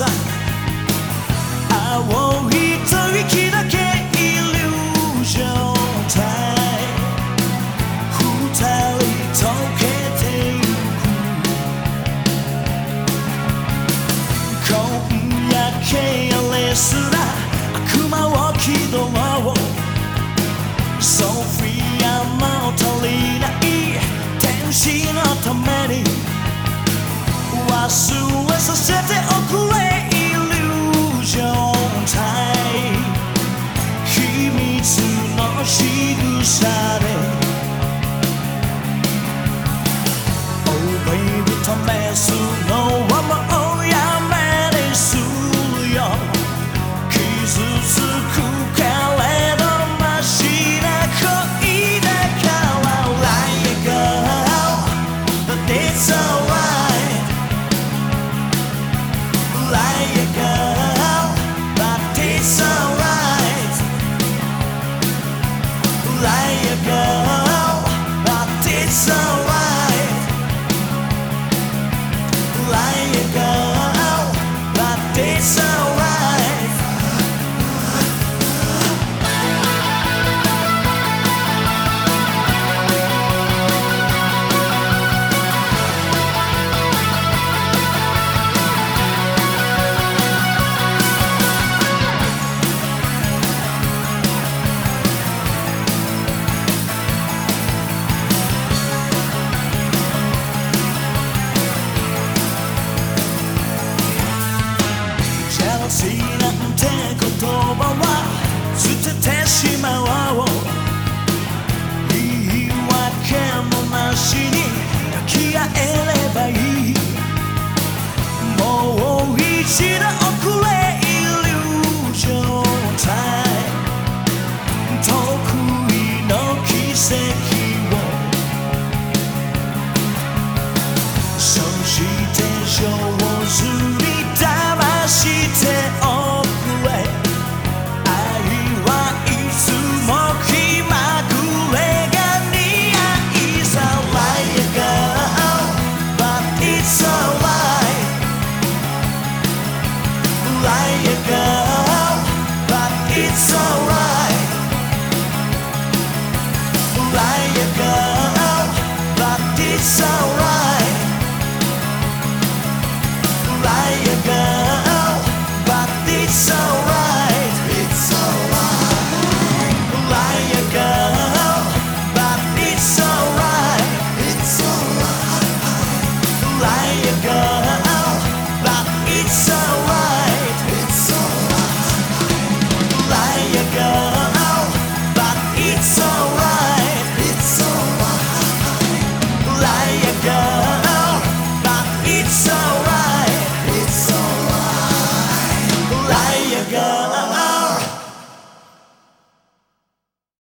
さ。青い吐息だけイリュージョン体二人溶けてゆく今夜ケアレスな悪魔を気取ろうソフィアも足りない天使のために忘れさせてお shot Girl, I did some. なんて言葉は捨ててしまおう言い訳もなしに抱き合えればいい。もう一度遅れイリュージョンタイム得意の奇跡をそして上手